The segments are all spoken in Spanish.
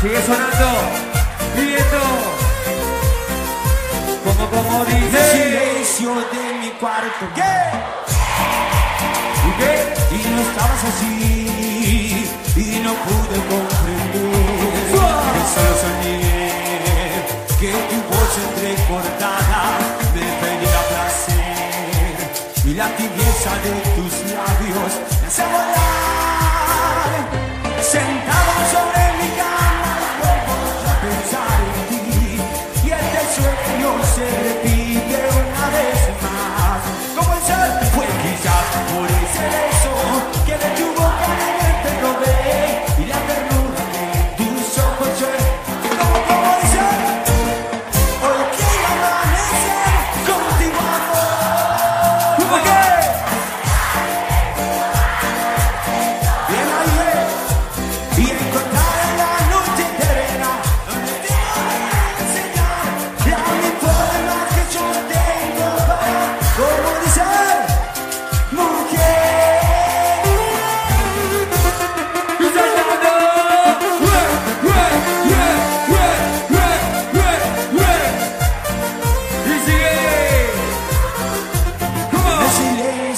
Sigue sonando, viviendo. Como, como dice. Silencio de mi cuarto. ¿Qué? ¿Y qué? Y no estabas así. Y no pude comprender. Que solo soñé. Que tu voz entrecortada me pedía placer. Y la tibieza de tus labios me hace volar.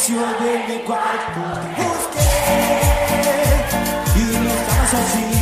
silencio de mi cuarto te busqué y no así.